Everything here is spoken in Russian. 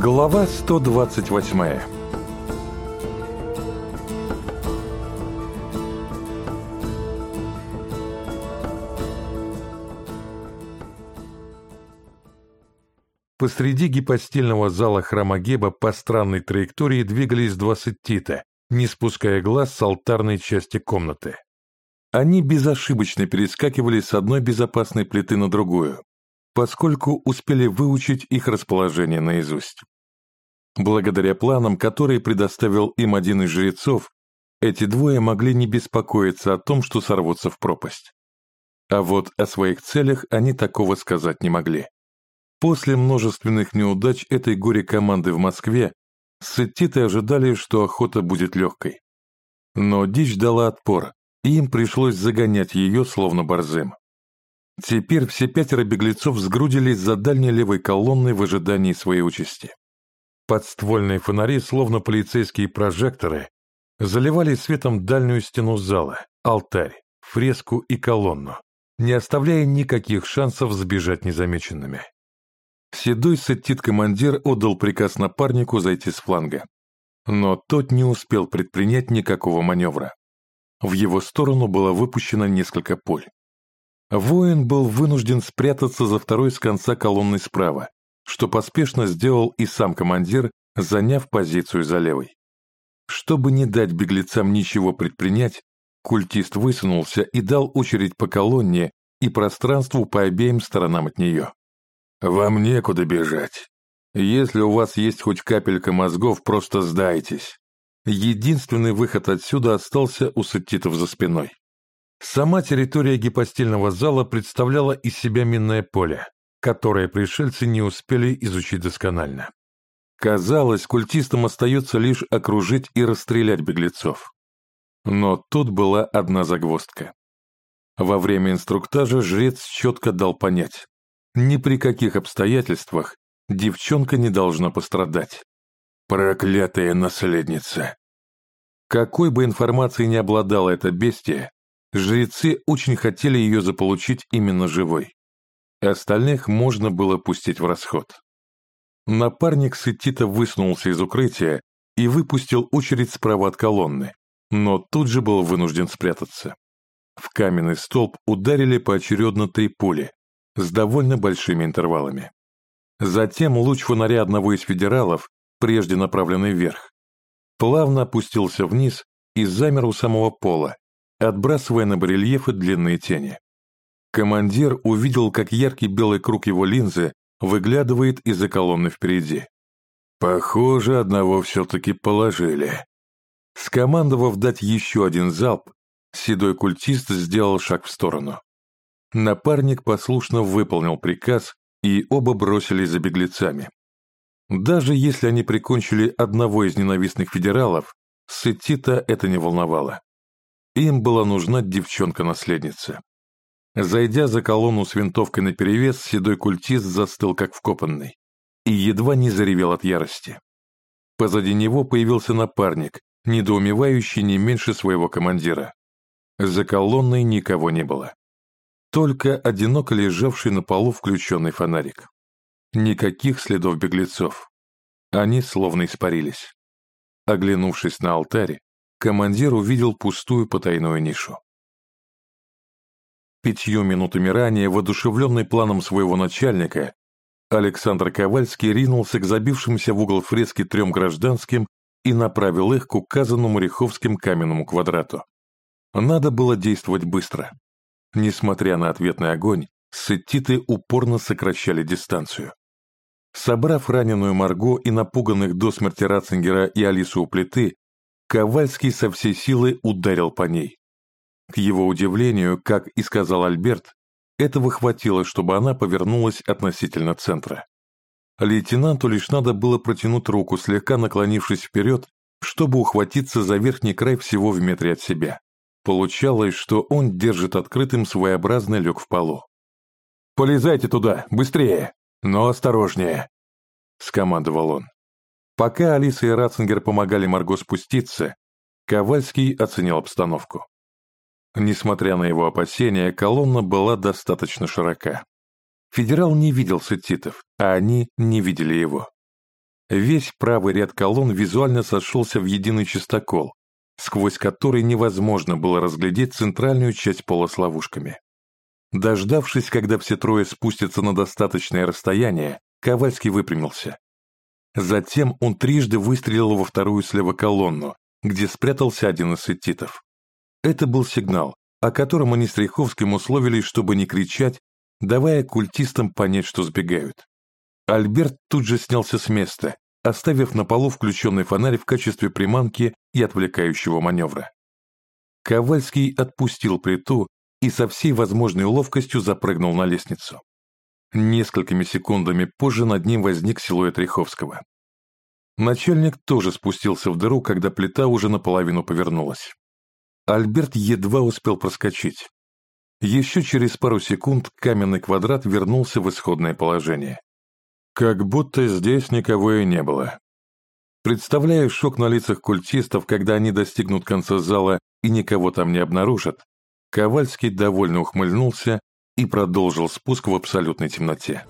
Глава 128 Посреди гипостильного зала храма Геба по странной траектории двигались два сеттита, не спуская глаз с алтарной части комнаты. Они безошибочно перескакивали с одной безопасной плиты на другую, поскольку успели выучить их расположение наизусть. Благодаря планам, которые предоставил им один из жрецов, эти двое могли не беспокоиться о том, что сорвутся в пропасть. А вот о своих целях они такого сказать не могли. После множественных неудач этой горе-команды в Москве сеттиты ожидали, что охота будет легкой. Но дичь дала отпор, и им пришлось загонять ее словно борзым. Теперь все пятеро беглецов сгрудились за дальней левой колонной в ожидании своей участи. Подствольные фонари, словно полицейские прожекторы, заливали светом дальнюю стену зала, алтарь, фреску и колонну, не оставляя никаких шансов сбежать незамеченными. Седой сеттит-командир отдал приказ напарнику зайти с фланга. Но тот не успел предпринять никакого маневра. В его сторону было выпущено несколько пуль. Воин был вынужден спрятаться за второй с конца колонны справа, что поспешно сделал и сам командир, заняв позицию за левой. Чтобы не дать беглецам ничего предпринять, культист высунулся и дал очередь по колонне и пространству по обеим сторонам от нее. Вам некуда бежать. Если у вас есть хоть капелька мозгов, просто сдайтесь. Единственный выход отсюда остался у сеттитов за спиной. Сама территория гипостильного зала представляла из себя минное поле, которое пришельцы не успели изучить досконально. Казалось, культистам остается лишь окружить и расстрелять беглецов. Но тут была одна загвоздка. Во время инструктажа жрец четко дал понять, ни при каких обстоятельствах девчонка не должна пострадать. Проклятая наследница! Какой бы информацией ни обладала эта бестия, жрецы очень хотели ее заполучить именно живой. Остальных можно было пустить в расход. Напарник Сетита высунулся из укрытия и выпустил очередь справа от колонны, но тут же был вынужден спрятаться. В каменный столб ударили поочередно три пули, с довольно большими интервалами. Затем луч фонаря одного из федералов, прежде направленный вверх, плавно опустился вниз и замер у самого пола, отбрасывая на барельефы длинные тени. Командир увидел, как яркий белый круг его линзы выглядывает из-за колонны впереди. Похоже, одного все-таки положили. Скомандовав дать еще один залп, седой культист сделал шаг в сторону. Напарник послушно выполнил приказ, и оба бросились за беглецами. Даже если они прикончили одного из ненавистных федералов, Сетита это не волновало. Им была нужна девчонка-наследница. Зайдя за колонну с винтовкой наперевес, седой культист застыл как вкопанный и едва не заревел от ярости. Позади него появился напарник, недоумевающий не меньше своего командира. За колонной никого не было. Только одиноко лежавший на полу включенный фонарик. Никаких следов беглецов. Они словно испарились. Оглянувшись на алтарь, командир увидел пустую потайную нишу. Пятью минутами ранее, воодушевленный планом своего начальника, Александр Ковальский ринулся к забившимся в угол фрески трем гражданским и направил их к указанному Риховским каменному квадрату. Надо было действовать быстро. Несмотря на ответный огонь, сеттиты упорно сокращали дистанцию. Собрав раненую Марго и напуганных до смерти Ратцингера и Алису у плиты, Ковальский со всей силы ударил по ней. К его удивлению, как и сказал Альберт, этого хватило, чтобы она повернулась относительно центра. Лейтенанту лишь надо было протянуть руку, слегка наклонившись вперед, чтобы ухватиться за верхний край всего в метре от себя. Получалось, что он держит открытым своеобразный люк в полу. «Полезайте туда, быстрее, но осторожнее», — скомандовал он. Пока Алиса и Ратцингер помогали Марго спуститься, Ковальский оценил обстановку. Несмотря на его опасения, колонна была достаточно широка. Федерал не видел сетитов, а они не видели его. Весь правый ряд колонн визуально сошелся в единый чистокол, сквозь который невозможно было разглядеть центральную часть пола с ловушками. Дождавшись, когда все трое спустятся на достаточное расстояние, Ковальский выпрямился. Затем он трижды выстрелил во вторую слева колонну, где спрятался один из сетитов. Это был сигнал, о котором они с Риховским условились, чтобы не кричать, давая культистам понять, что сбегают. Альберт тут же снялся с места, оставив на полу включенный фонарь в качестве приманки и отвлекающего маневра. Ковальский отпустил плиту и со всей возможной ловкостью запрыгнул на лестницу. Несколькими секундами позже над ним возник силуэт Риховского. Начальник тоже спустился в дыру, когда плита уже наполовину повернулась. Альберт едва успел проскочить. Еще через пару секунд каменный квадрат вернулся в исходное положение. Как будто здесь никого и не было. Представляя шок на лицах культистов, когда они достигнут конца зала и никого там не обнаружат, Ковальский довольно ухмыльнулся и продолжил спуск в абсолютной темноте.